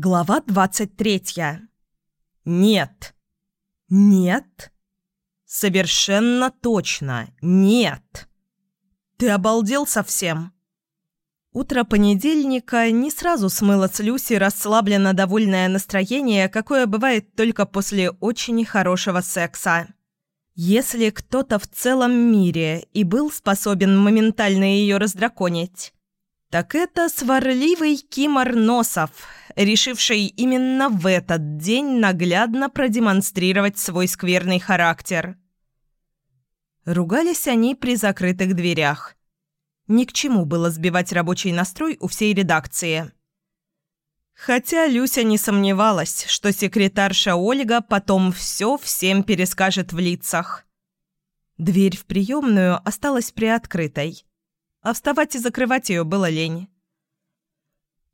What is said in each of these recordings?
Глава 23. Нет. Нет. Совершенно точно. Нет. Ты обалдел совсем? Утро понедельника не сразу смыло с Люси расслабленно довольное настроение, какое бывает только после очень хорошего секса. Если кто-то в целом мире и был способен моментально ее раздраконить, так это сварливый Кимар Носов, решивший именно в этот день наглядно продемонстрировать свой скверный характер. Ругались они при закрытых дверях. Ни к чему было сбивать рабочий настрой у всей редакции. Хотя Люся не сомневалась, что секретарша Ольга потом все всем перескажет в лицах. Дверь в приемную осталась приоткрытой, а вставать и закрывать ее было лень.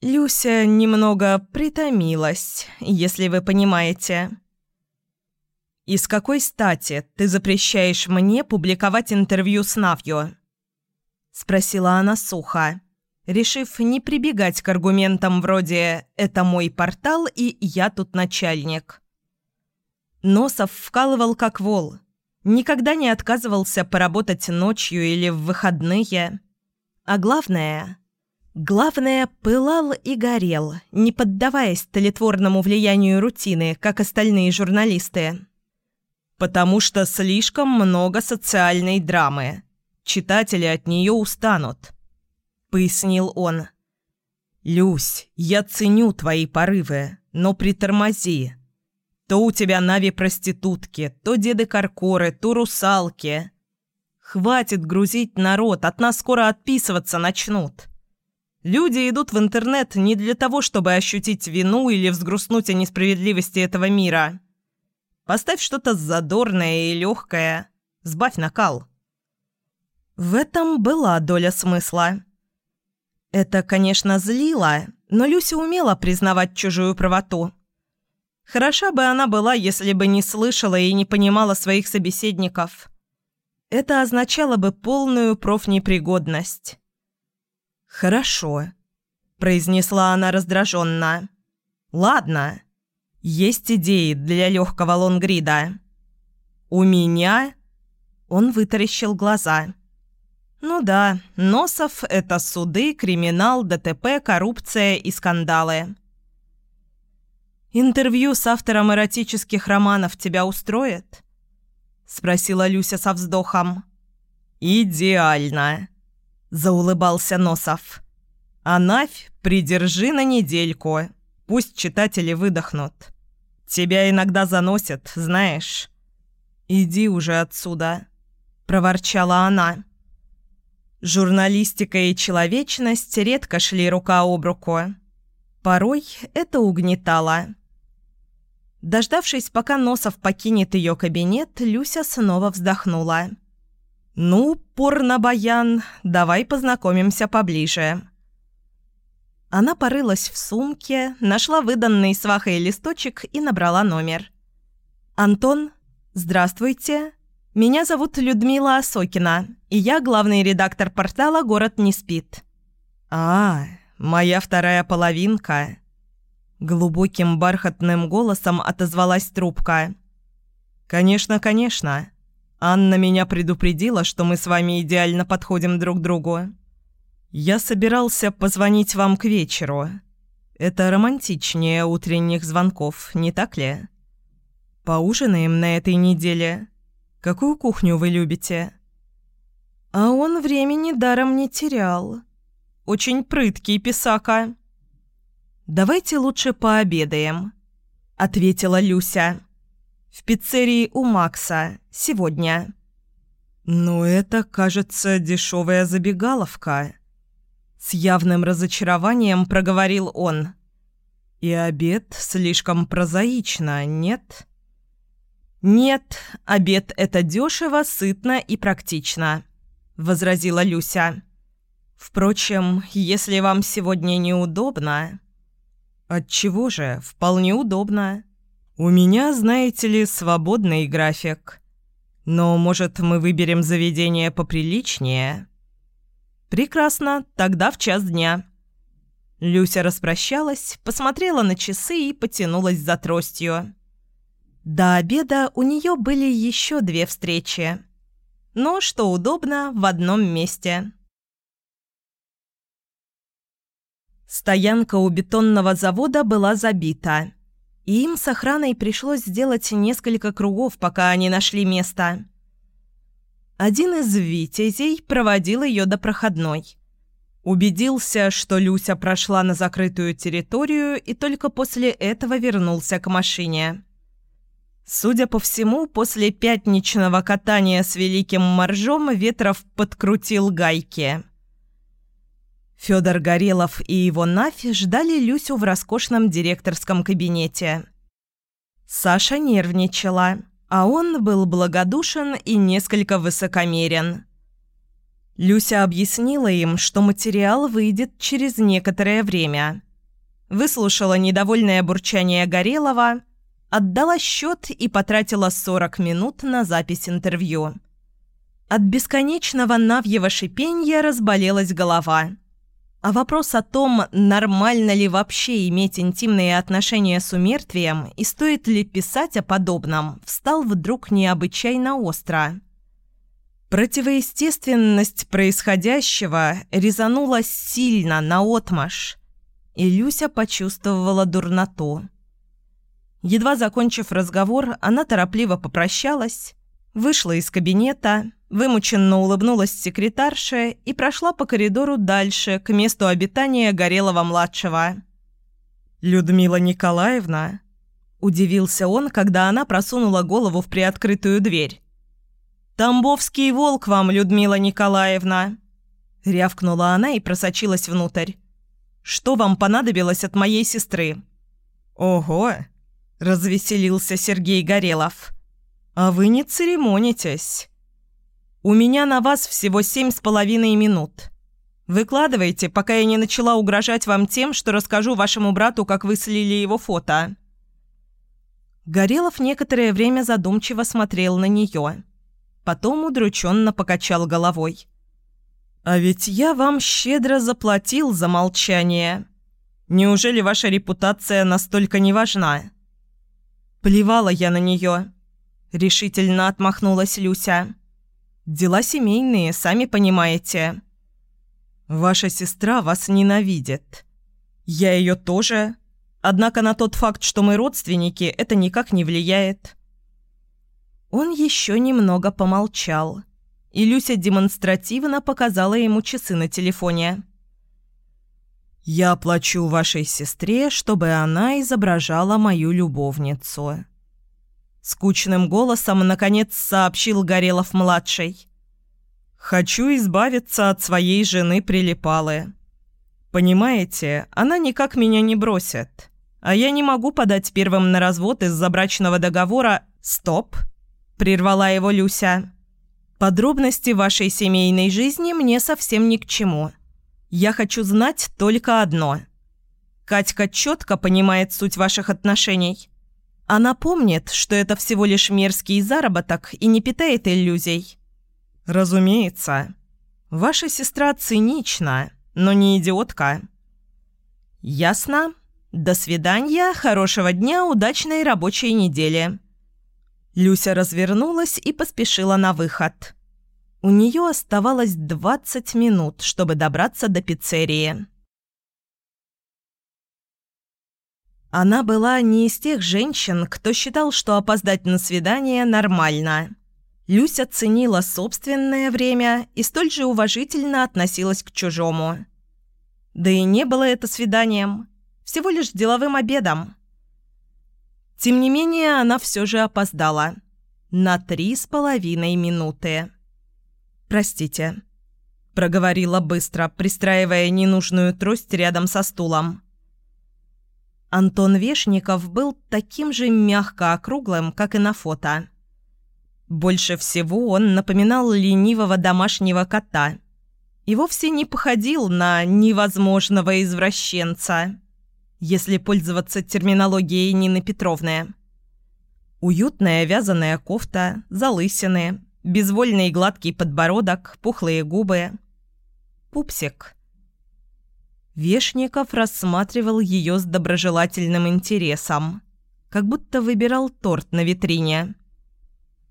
Люся немного притомилась, если вы понимаете. «И с какой стати ты запрещаешь мне публиковать интервью с Навью?» Спросила она сухо, решив не прибегать к аргументам вроде «это мой портал и я тут начальник». Носов вкалывал как вол. Никогда не отказывался поработать ночью или в выходные. А главное... Главное, пылал и горел, не поддаваясь тлетворному влиянию рутины, как остальные журналисты. «Потому что слишком много социальной драмы», Читатели от нее устанут», — пояснил он. «Люсь, я ценю твои порывы, но притормози. То у тебя нави-проститутки, то деды-каркоры, то русалки. Хватит грузить народ, от нас скоро отписываться начнут». Люди идут в интернет не для того, чтобы ощутить вину или взгрустнуть о несправедливости этого мира. Поставь что-то задорное и легкое. Сбавь накал. В этом была доля смысла. Это, конечно, злило, но Люся умела признавать чужую правоту. Хороша бы она была, если бы не слышала и не понимала своих собеседников. Это означало бы полную профнепригодность. «Хорошо», – произнесла она раздраженно. «Ладно, есть идеи для легкого лонгрида». «У меня?» Он вытаращил глаза. Ну да, Носов – это суды, криминал, ДТП, коррупция и скандалы. «Интервью с автором эротических романов тебя устроит?» – спросила Люся со вздохом. «Идеально!» – заулыбался Носов. «А Навь придержи на недельку. Пусть читатели выдохнут. Тебя иногда заносят, знаешь». «Иди уже отсюда», – проворчала она. Журналистика и человечность редко шли рука об руку. Порой это угнетало. Дождавшись, пока Носов покинет ее кабинет, Люся снова вздохнула. «Ну, порно-баян, давай познакомимся поближе». Она порылась в сумке, нашла выданный свахой листочек и набрала номер. «Антон, здравствуйте. Меня зовут Людмила Осокина, и я главный редактор портала «Город не спит». «А, моя вторая половинка», — глубоким бархатным голосом отозвалась трубка. «Конечно, конечно. Анна меня предупредила, что мы с вами идеально подходим друг другу. Я собирался позвонить вам к вечеру. Это романтичнее утренних звонков, не так ли? Поужинаем на этой неделе». Какую кухню вы любите?» А он времени даром не терял. Очень прыткий писака. «Давайте лучше пообедаем», — ответила Люся. «В пиццерии у Макса. Сегодня». «Ну, это, кажется, дешевая забегаловка», — с явным разочарованием проговорил он. «И обед слишком прозаично, нет?» «Нет, обед – это дешево, сытно и практично», – возразила Люся. «Впрочем, если вам сегодня неудобно...» «Отчего же? Вполне удобно. У меня, знаете ли, свободный график. Но, может, мы выберем заведение поприличнее?» «Прекрасно, тогда в час дня». Люся распрощалась, посмотрела на часы и потянулась за тростью. До обеда у нее были еще две встречи. Но, что удобно, в одном месте. Стоянка у бетонного завода была забита. Им с охраной пришлось сделать несколько кругов, пока они нашли место. Один из витязей проводил ее до проходной. Убедился, что Люся прошла на закрытую территорию и только после этого вернулся к машине. Судя по всему, после пятничного катания с Великим Моржом Ветров подкрутил гайки. Федор Горелов и его Нафи ждали Люсю в роскошном директорском кабинете. Саша нервничала, а он был благодушен и несколько высокомерен. Люся объяснила им, что материал выйдет через некоторое время. Выслушала недовольное бурчание Горелова – отдала счет и потратила 40 минут на запись интервью. От бесконечного навьего шипенья разболелась голова. А вопрос о том, нормально ли вообще иметь интимные отношения с умертвием и стоит ли писать о подобном, встал вдруг необычайно остро. Противоестественность происходящего резанула сильно, наотмашь, и Люся почувствовала дурноту. Едва закончив разговор, она торопливо попрощалась, вышла из кабинета, вымученно улыбнулась секретарше и прошла по коридору дальше, к месту обитания Горелого-младшего. «Людмила Николаевна?» – удивился он, когда она просунула голову в приоткрытую дверь. «Тамбовский волк вам, Людмила Николаевна!» – рявкнула она и просочилась внутрь. «Что вам понадобилось от моей сестры?» «Ого!» – развеселился Сергей Горелов. «А вы не церемонитесь. У меня на вас всего семь с половиной минут. Выкладывайте, пока я не начала угрожать вам тем, что расскажу вашему брату, как вы слили его фото». Горелов некоторое время задумчиво смотрел на нее. Потом удрученно покачал головой. «А ведь я вам щедро заплатил за молчание. Неужели ваша репутация настолько не важна?» Плевала я на нее. Решительно отмахнулась Люся. Дела семейные, сами понимаете. Ваша сестра вас ненавидит. Я ее тоже. Однако на тот факт, что мы родственники, это никак не влияет. Он еще немного помолчал. И Люся демонстративно показала ему часы на телефоне. «Я плачу вашей сестре, чтобы она изображала мою любовницу». Скучным голосом, наконец, сообщил Горелов-младший. «Хочу избавиться от своей жены Прилипалы. Понимаете, она никак меня не бросит, а я не могу подать первым на развод из-за брачного договора «Стоп!» – прервала его Люся. «Подробности вашей семейной жизни мне совсем ни к чему». Я хочу знать только одно. Катька четко понимает суть ваших отношений. Она помнит, что это всего лишь мерзкий заработок и не питает иллюзий. Разумеется. Ваша сестра цинична, но не идиотка. Ясно. До свидания, хорошего дня, удачной рабочей недели. Люся развернулась и поспешила на выход. У нее оставалось 20 минут, чтобы добраться до пиццерии. Она была не из тех женщин, кто считал, что опоздать на свидание нормально. Люся ценила собственное время и столь же уважительно относилась к чужому. Да и не было это свиданием, всего лишь деловым обедом. Тем не менее, она все же опоздала. На три с половиной минуты. «Простите», – проговорила быстро, пристраивая ненужную трость рядом со стулом. Антон Вешников был таким же мягко округлым, как и на фото. Больше всего он напоминал ленивого домашнего кота и вовсе не походил на невозможного извращенца, если пользоваться терминологией Нины Петровны. Уютная вязаная кофта, залысины, Безвольный гладкий подбородок, пухлые губы. Пупсик. Вешников рассматривал ее с доброжелательным интересом, как будто выбирал торт на витрине.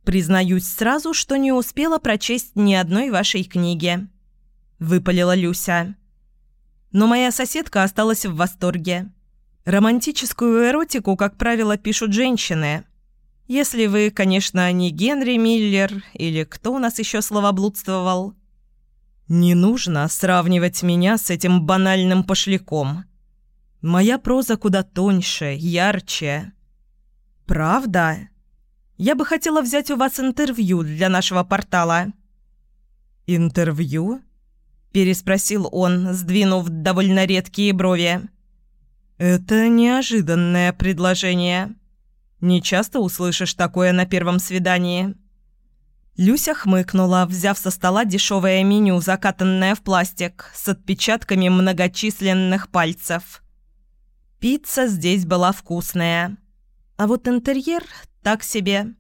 «Признаюсь сразу, что не успела прочесть ни одной вашей книги», — выпалила Люся. «Но моя соседка осталась в восторге. Романтическую эротику, как правило, пишут женщины. Если вы, конечно, не Генри Миллер или кто у нас еще словоблудствовал». «Не нужно сравнивать меня с этим банальным пошляком. Моя проза куда тоньше, ярче». «Правда? Я бы хотела взять у вас интервью для нашего портала». «Интервью?» – переспросил он, сдвинув довольно редкие брови. «Это неожиданное предложение. Не часто услышишь такое на первом свидании». Люся хмыкнула, взяв со стола дешевое меню, закатанное в пластик, с отпечатками многочисленных пальцев. Пицца здесь была вкусная. А вот интерьер так себе.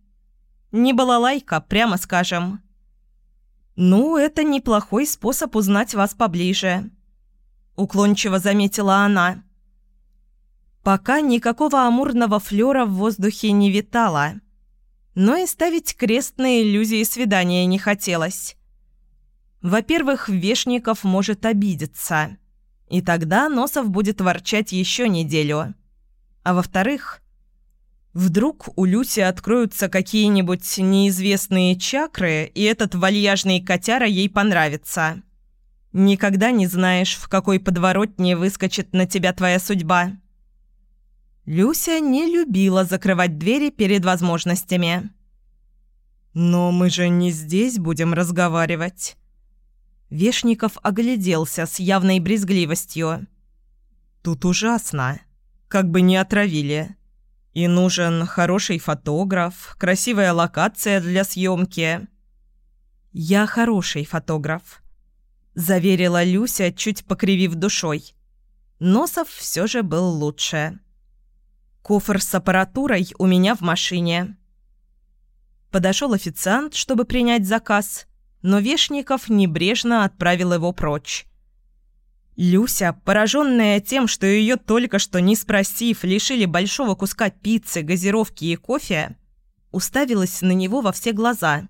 Не была лайка, прямо скажем. «Ну, это неплохой способ узнать вас поближе», — уклончиво заметила она. Пока никакого амурного флёра в воздухе не витало — но и ставить крест на иллюзии свидания не хотелось. Во-первых, Вешников может обидеться, и тогда Носов будет ворчать еще неделю. А во-вторых, вдруг у Люси откроются какие-нибудь неизвестные чакры, и этот вальяжный котяра ей понравится. Никогда не знаешь, в какой подворотне выскочит на тебя твоя судьба. Люся не любила закрывать двери перед возможностями. «Но мы же не здесь будем разговаривать». Вешников огляделся с явной брезгливостью. «Тут ужасно. Как бы не отравили. И нужен хороший фотограф, красивая локация для съемки». «Я хороший фотограф», – заверила Люся, чуть покривив душой. Носов все же был лучше. Кофр с аппаратурой у меня в машине. Подошел официант, чтобы принять заказ, но Вешников небрежно отправил его прочь. Люся, пораженная тем, что ее только что не спросив, лишили большого куска пиццы, газировки и кофе, уставилась на него во все глаза.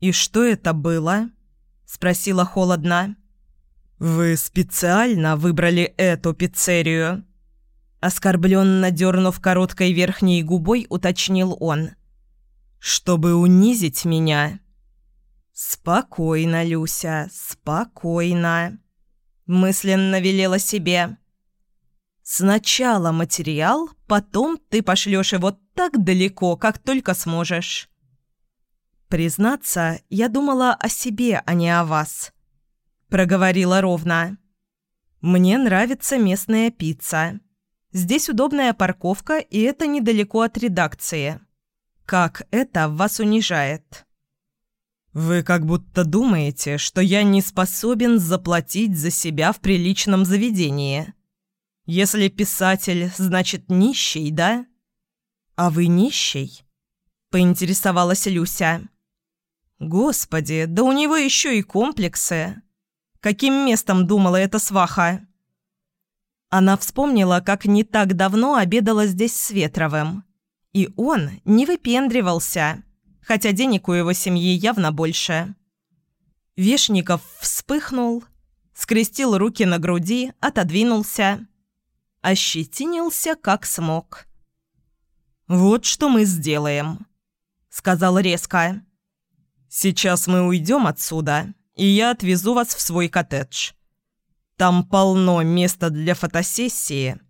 «И что это было?» – спросила холодно. «Вы специально выбрали эту пиццерию?» Оскорбленно дернув короткой верхней губой, уточнил он. «Чтобы унизить меня?» «Спокойно, Люся, спокойно», — мысленно велела себе. «Сначала материал, потом ты пошлешь его так далеко, как только сможешь». «Признаться, я думала о себе, а не о вас», — проговорила ровно. «Мне нравится местная пицца. Здесь удобная парковка, и это недалеко от редакции. Как это вас унижает? Вы как будто думаете, что я не способен заплатить за себя в приличном заведении. Если писатель, значит нищий, да? А вы нищий? Поинтересовалась Люся. Господи, да у него еще и комплексы. Каким местом думала эта сваха? Она вспомнила, как не так давно обедала здесь с Ветровым. И он не выпендривался, хотя денег у его семьи явно больше. Вешников вспыхнул, скрестил руки на груди, отодвинулся. Ощетинился, как смог. «Вот что мы сделаем», — сказал резко. «Сейчас мы уйдем отсюда, и я отвезу вас в свой коттедж. Там полно места для фотосессии.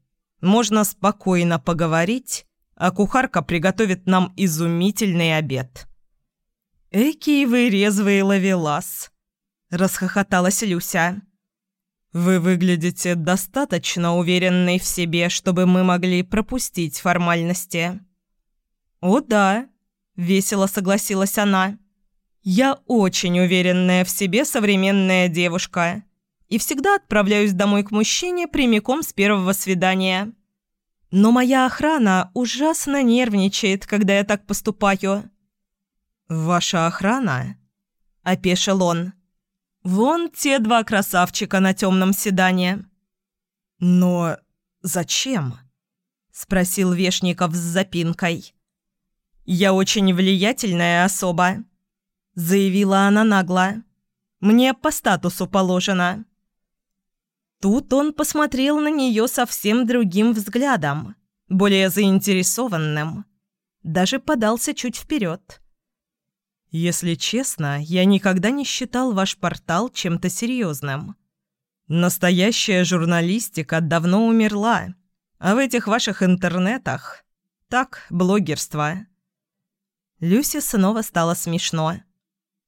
Можно спокойно поговорить, а кухарка приготовит нам изумительный обед». «Эки вы резвый ловелас!» – расхохоталась Люся. «Вы выглядите достаточно уверенной в себе, чтобы мы могли пропустить формальности». «О да», – весело согласилась она. «Я очень уверенная в себе современная девушка и всегда отправляюсь домой к мужчине прямиком с первого свидания. Но моя охрана ужасно нервничает, когда я так поступаю». «Ваша охрана?» – опешил он. «Вон те два красавчика на темном седане. «Но зачем?» – спросил Вешников с запинкой. «Я очень влиятельная особа», – заявила она нагло. «Мне по статусу положено». Тут он посмотрел на нее совсем другим взглядом, более заинтересованным. Даже подался чуть вперед. «Если честно, я никогда не считал ваш портал чем-то серьезным. Настоящая журналистика давно умерла, а в этих ваших интернетах – так, блогерство». Люсе снова стало смешно.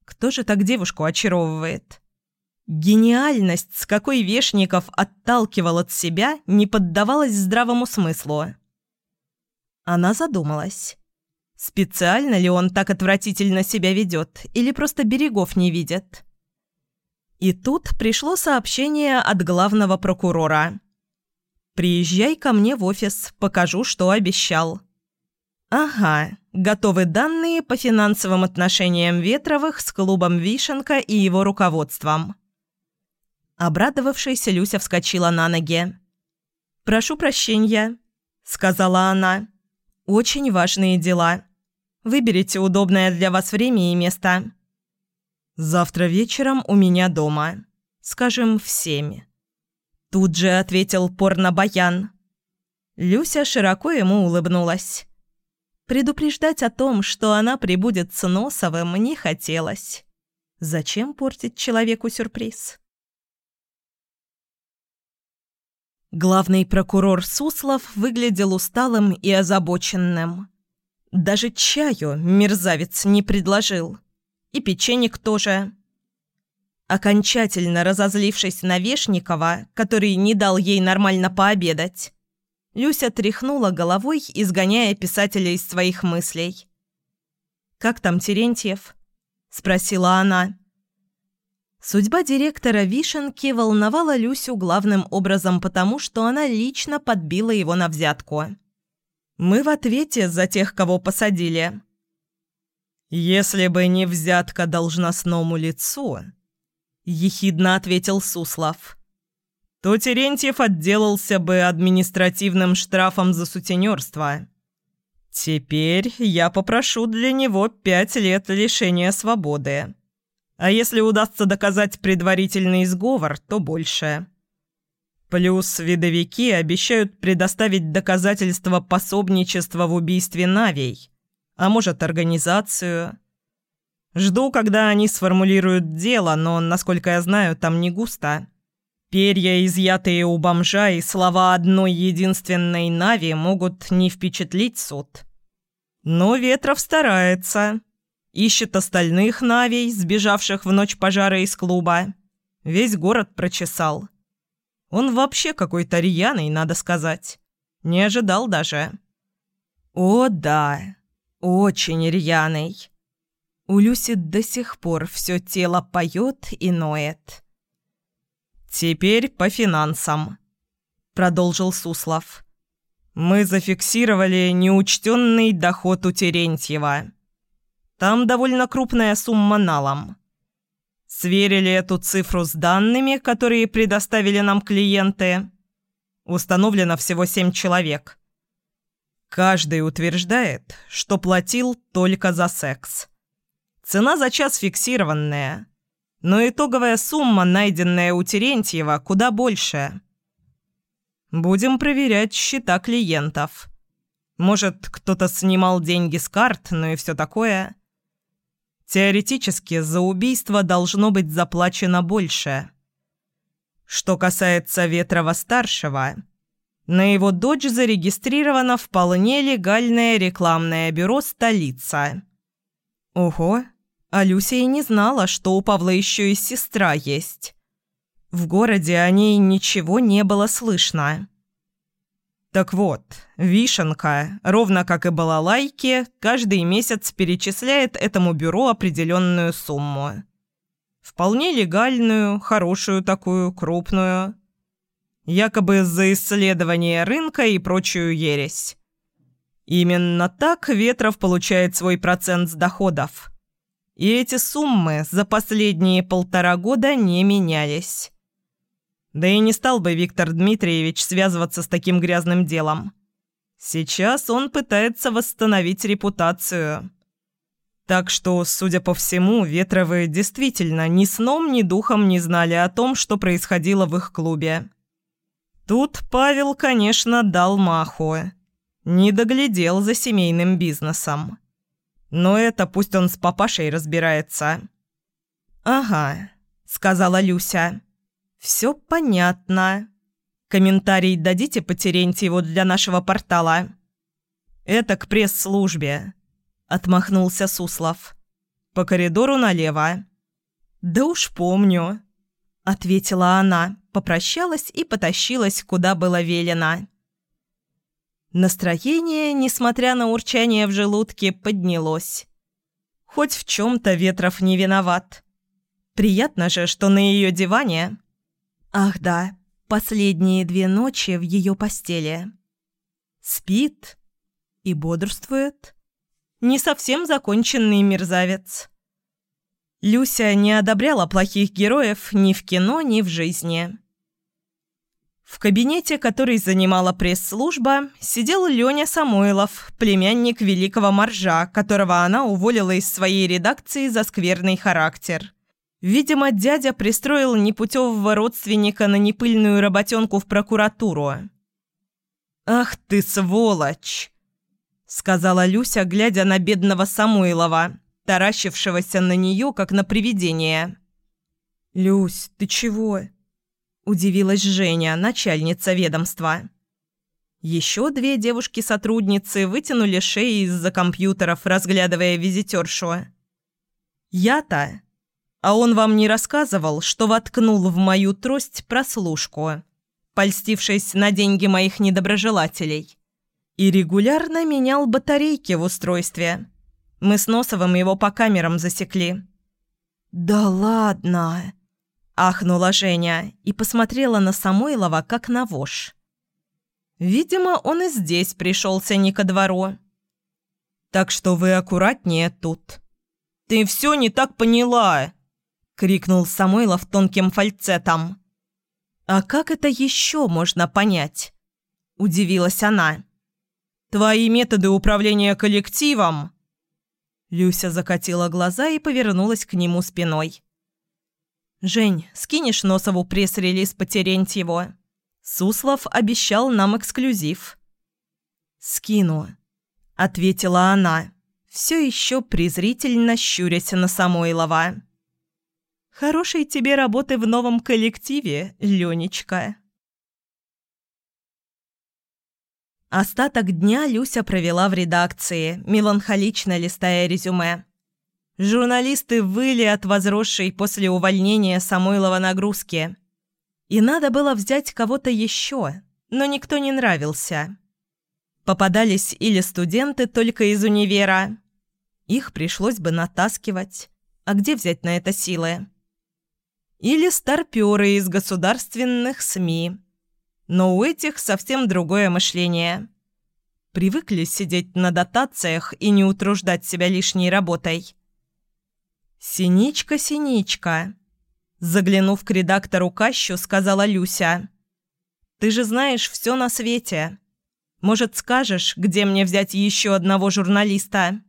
Кто же так девушку очаровывает? Гениальность, с какой Вешников отталкивал от себя, не поддавалась здравому смыслу. Она задумалась. Специально ли он так отвратительно себя ведет, или просто берегов не видит? И тут пришло сообщение от главного прокурора. «Приезжай ко мне в офис, покажу, что обещал». «Ага, готовы данные по финансовым отношениям Ветровых с клубом «Вишенка» и его руководством». Обрадовавшаяся Люся вскочила на ноги. «Прошу прощения», — сказала она. «Очень важные дела. Выберите удобное для вас время и место». «Завтра вечером у меня дома. Скажем, в семь». Тут же ответил порно-баян. Люся широко ему улыбнулась. Предупреждать о том, что она прибудет с Носовым, не хотелось. Зачем портить человеку сюрприз? Главный прокурор Суслов выглядел усталым и озабоченным. Даже чаю мерзавец не предложил. И печенек тоже. Окончательно разозлившись на Вешникова, который не дал ей нормально пообедать, Люся тряхнула головой, изгоняя писателя из своих мыслей. «Как там Терентьев?» – спросила она. Судьба директора Вишенки волновала Люсю главным образом потому, что она лично подбила его на взятку. «Мы в ответе за тех, кого посадили». «Если бы не взятка должностному лицу», – ехидно ответил Суслов то Терентьев отделался бы административным штрафом за сутенерство. Теперь я попрошу для него пять лет лишения свободы. А если удастся доказать предварительный сговор, то больше. Плюс видовики обещают предоставить доказательства пособничества в убийстве Навей, а может, организацию. Жду, когда они сформулируют дело, но, насколько я знаю, там не густо. Перья, изъятые у бомжа, и слова одной единственной Нави могут не впечатлить суд. Но Ветров старается. Ищет остальных Навей, сбежавших в ночь пожара из клуба. Весь город прочесал. Он вообще какой-то рьяный, надо сказать. Не ожидал даже. О, да, очень рьяный. У Люси до сих пор все тело поет и ноет. «Теперь по финансам», – продолжил Суслов. «Мы зафиксировали неучтенный доход у Терентьева. Там довольно крупная сумма налом. Сверили эту цифру с данными, которые предоставили нам клиенты. Установлено всего семь человек. Каждый утверждает, что платил только за секс. Цена за час фиксированная – но итоговая сумма, найденная у Терентьева, куда больше. Будем проверять счета клиентов. Может, кто-то снимал деньги с карт, ну и все такое. Теоретически за убийство должно быть заплачено больше. Что касается Ветрова-старшего, на его дочь зарегистрировано вполне легальное рекламное бюро «Столица». Ого, а Люся и не знала, что у Павла еще и сестра есть. В городе о ней ничего не было слышно. Так вот, Вишенка, ровно как и балалайки, каждый месяц перечисляет этому бюро определенную сумму. Вполне легальную, хорошую такую, крупную. Якобы за исследование рынка и прочую ересь. Именно так Ветров получает свой процент с доходов – и эти суммы за последние полтора года не менялись. Да и не стал бы Виктор Дмитриевич связываться с таким грязным делом. Сейчас он пытается восстановить репутацию. Так что, судя по всему, Ветровы действительно ни сном, ни духом не знали о том, что происходило в их клубе. Тут Павел, конечно, дал маху. Не доглядел за семейным бизнесом. Но это пусть он с папашей разбирается. «Ага», — сказала Люся. «Все понятно. Комментарий дадите по Терентьеву для нашего портала?» «Это к пресс-службе», — отмахнулся Суслов. «По коридору налево». «Да уж помню», — ответила она, попрощалась и потащилась, куда было велено. Настроение, несмотря на урчание в желудке, поднялось. Хоть в чем-то Ветров не виноват. Приятно же, что на ее диване... Ах да, последние две ночи в ее постели. Спит и бодрствует. Не совсем законченный мерзавец. Люся не одобряла плохих героев ни в кино, ни в жизни. В кабинете, который занимала пресс-служба, сидел Леня Самойлов, племянник великого моржа, которого она уволила из своей редакции за скверный характер. Видимо, дядя пристроил непутевого родственника на непыльную работенку в прокуратуру. «Ах ты, сволочь!» — сказала Люся, глядя на бедного Самойлова, таращившегося на нее, как на привидение. «Люсь, ты чего?» Удивилась Женя, начальница ведомства. Еще две девушки-сотрудницы вытянули шеи из-за компьютеров, разглядывая визитершу. «Я-то? А он вам не рассказывал, что воткнул в мою трость прослушку, польстившись на деньги моих недоброжелателей, и регулярно менял батарейки в устройстве. Мы с Носовым его по камерам засекли». «Да ладно!» Ахнула Женя и посмотрела на Самойлова, как на вошь. Видимо, он и здесь пришелся не ко двору. «Так что вы аккуратнее тут». «Ты все не так поняла!» — крикнул Самойлов тонким фальцетом. «А как это еще можно понять?» — удивилась она. «Твои методы управления коллективом?» Люся закатила глаза и повернулась к нему спиной. «Жень, скинешь Носову пресс-релиз по Терентьеву?» Суслов обещал нам эксклюзив. «Скину», — ответила она, все еще презрительно щурясь на Самойлова. «Хорошей тебе работы в новом коллективе, Ленечка». Остаток дня Люся провела в редакции, меланхолично листая резюме. Журналисты выли от возросшей после увольнения Самойлова нагрузки. И надо было взять кого-то еще, но никто не нравился. Попадались или студенты только из универа. Их пришлось бы натаскивать. А где взять на это силы? Или старпёры из государственных СМИ. Но у этих совсем другое мышление. Привыкли сидеть на дотациях и не утруждать себя лишней работой. «Синичка, Синичка!» Заглянув к редактору Кащу, сказала Люся. «Ты же знаешь все на свете. Может, скажешь, где мне взять еще одного журналиста?»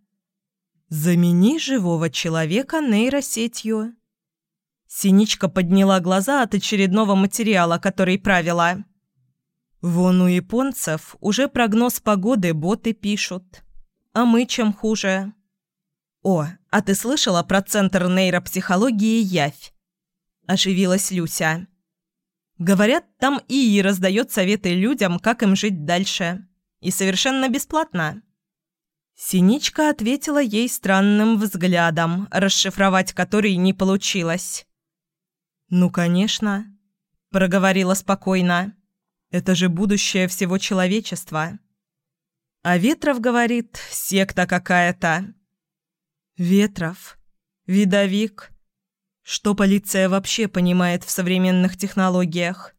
«Замени живого человека нейросетью». Синичка подняла глаза от очередного материала, который правила. «Вон у японцев уже прогноз погоды боты пишут. А мы чем хуже?» «О, а ты слышала про Центр нейропсихологии «Явь»?» Оживилась Люся. «Говорят, там ИИ раздает советы людям, как им жить дальше. И совершенно бесплатно». Синичка ответила ей странным взглядом, расшифровать который не получилось. «Ну, конечно», — проговорила спокойно. «Это же будущее всего человечества». А Ветров говорит, секта какая-то. Ветров. Видовик. Что полиция вообще понимает в современных технологиях?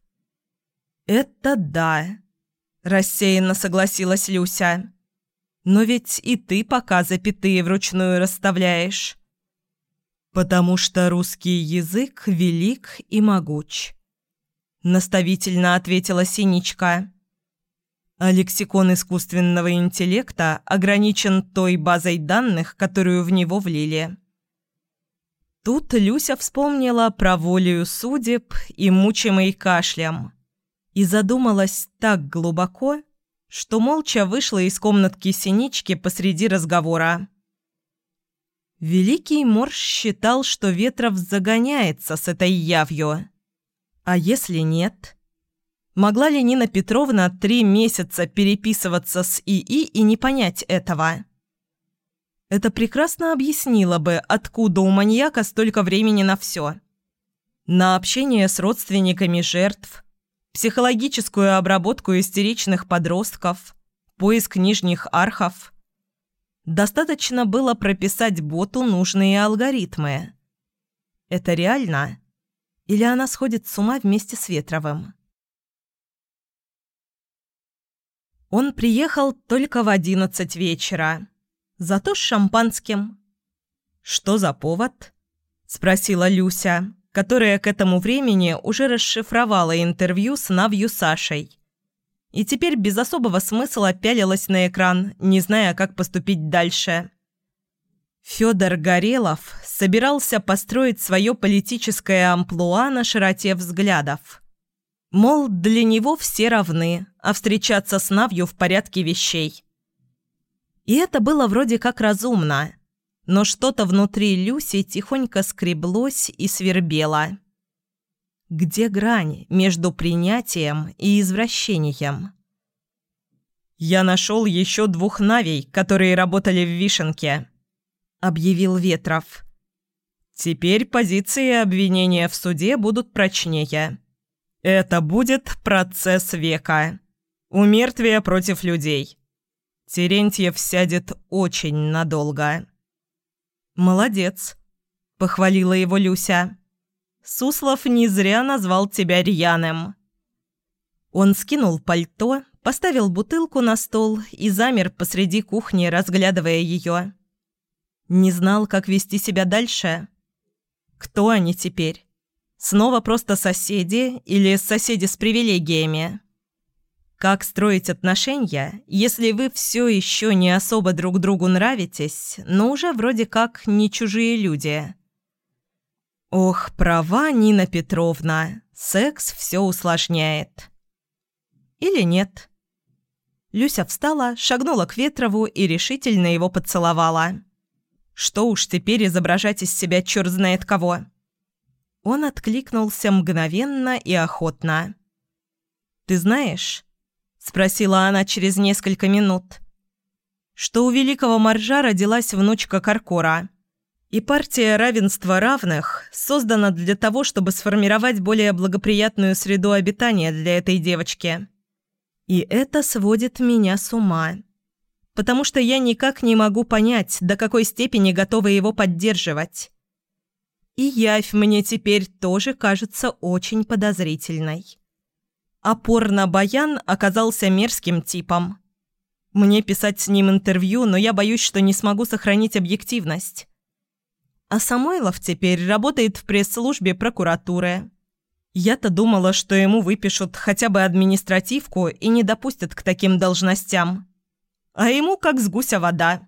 «Это да», – рассеянно согласилась Люся. «Но ведь и ты пока запятые вручную расставляешь». «Потому что русский язык велик и могуч». – наставительно ответила Синичка. А лексикон искусственного интеллекта ограничен той базой данных, которую в него влили. Тут Люся вспомнила про волю судеб и мучимый кашлем. И задумалась так глубоко, что молча вышла из комнатки Синички посреди разговора. Великий Морж считал, что Ветров загоняется с этой явью. А если нет? Могла ли Нина Петровна три месяца переписываться с ИИ и не понять этого? Это прекрасно объяснило бы, откуда у маньяка столько времени на все. На общение с родственниками жертв, психологическую обработку истеричных подростков, поиск нижних архов. Достаточно было прописать боту нужные алгоритмы. Это реально? Или она сходит с ума вместе с Ветровым? Он приехал только в одиннадцать вечера зато с шампанским». «Что за повод?» – спросила Люся, которая к этому времени уже расшифровала интервью с Навью Сашей. И теперь без особого смысла пялилась на экран, не зная, как поступить дальше. Федор Горелов собирался построить свое политическое амплуа на широте взглядов. Мол, для него все равны, а встречаться с Навью в порядке вещей – и это было вроде как разумно. Но что-то внутри Люси тихонько скреблось и свербело. Где грань между принятием и извращением? «Я нашел еще двух навей, которые работали в Вишенке», — объявил Ветров. «Теперь позиции обвинения в суде будут прочнее. Это будет процесс века. Умертвие против людей. Терентьев сядет очень надолго». «Молодец», — похвалила его Люся. «Суслов не зря назвал тебя рьяным». Он скинул пальто, поставил бутылку на стол и замер посреди кухни, разглядывая ее. Не знал, как вести себя дальше. Кто они теперь? Снова просто соседи или соседи с привилегиями? Как строить отношения, если вы все еще не особо друг другу нравитесь, но уже вроде как не чужие люди? Ох, права Нина Петровна, секс все усложняет. Или нет? Люся встала, шагнула к Ветрову и решительно его поцеловала. Что уж теперь изображать из себя черт знает кого. Он откликнулся мгновенно и охотно. «Ты знаешь...» – спросила она через несколько минут. Что у великого Маржа родилась внучка Каркора. И партия равенства равных создана для того, чтобы сформировать более благоприятную среду обитания для этой девочки. И это сводит меня с ума. Потому что я никак не могу понять, до какой степени готова его поддерживать. И явь мне теперь тоже кажется очень подозрительной. Опорно Баян оказался мерзким типом. Мне писать с ним интервью, но я боюсь, что не смогу сохранить объективность. А Самойлов теперь работает в пресс-службе прокуратуры. Я-то думала, что ему выпишут хотя бы административку и не допустят к таким должностям. А ему как с гуся вода.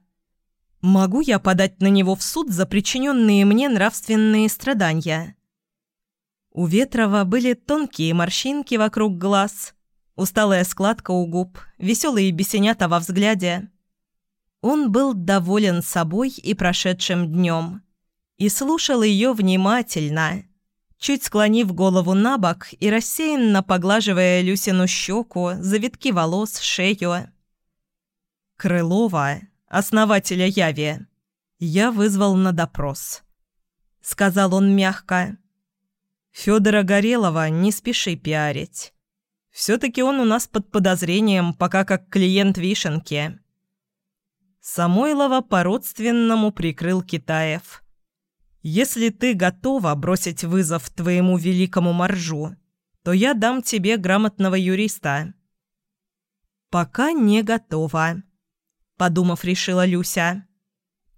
Могу я подать на него в суд за причиненные мне нравственные страдания?» У Ветрова были тонкие морщинки вокруг глаз, усталая складка у губ, веселые бесенята во взгляде. Он был доволен собой и прошедшим днем. И слушал ее внимательно, чуть склонив голову на бок и рассеянно поглаживая Люсину щеку, завитки волос, шею. Крылова, основателя Яви, я вызвал на допрос. Сказал он мягко. Федора Горелова не спеши пиарить. Все-таки он у нас под подозрением, пока как клиент Вишенки. Самойлова по-родственному прикрыл Китаев. «Если ты готова бросить вызов твоему великому моржу, то я дам тебе грамотного юриста». «Пока не готова», — подумав, решила Люся.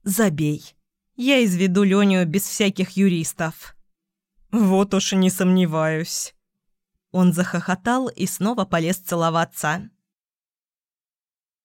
«Забей. Я изведу Леню без всяких юристов». «Вот уж и не сомневаюсь». Он захохотал и снова полез целоваться.